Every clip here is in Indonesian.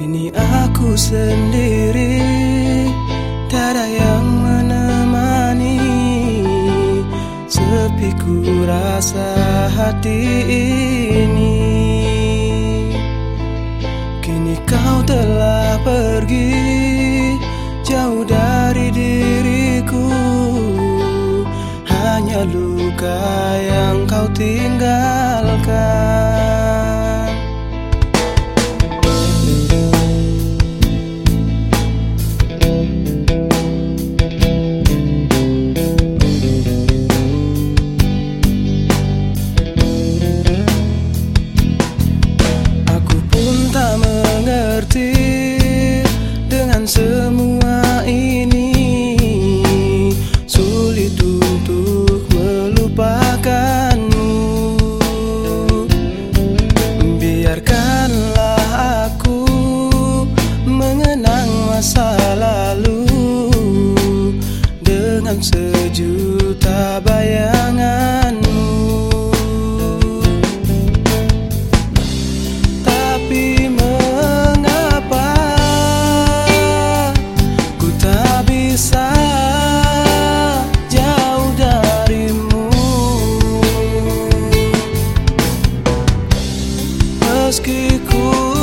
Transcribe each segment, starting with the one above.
Kini aku sendiri Tiada yang menemani. Sepi ku rasa hati ini. Kini kau telah pergi Jauh dari diriku. Hanya luka yang kau tinggalkan escuro.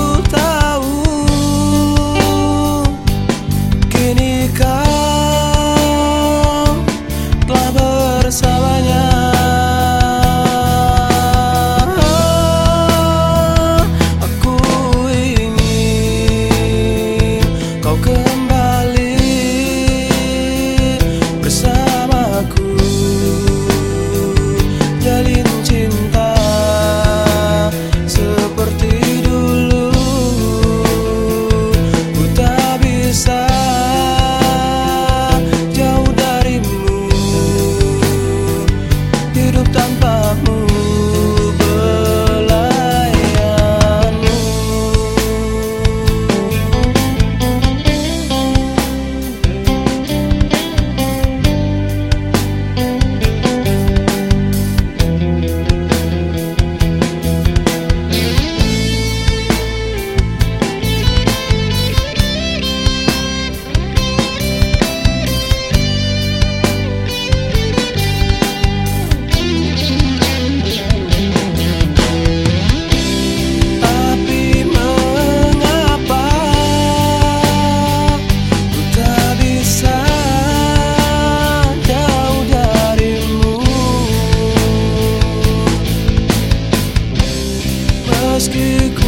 ask you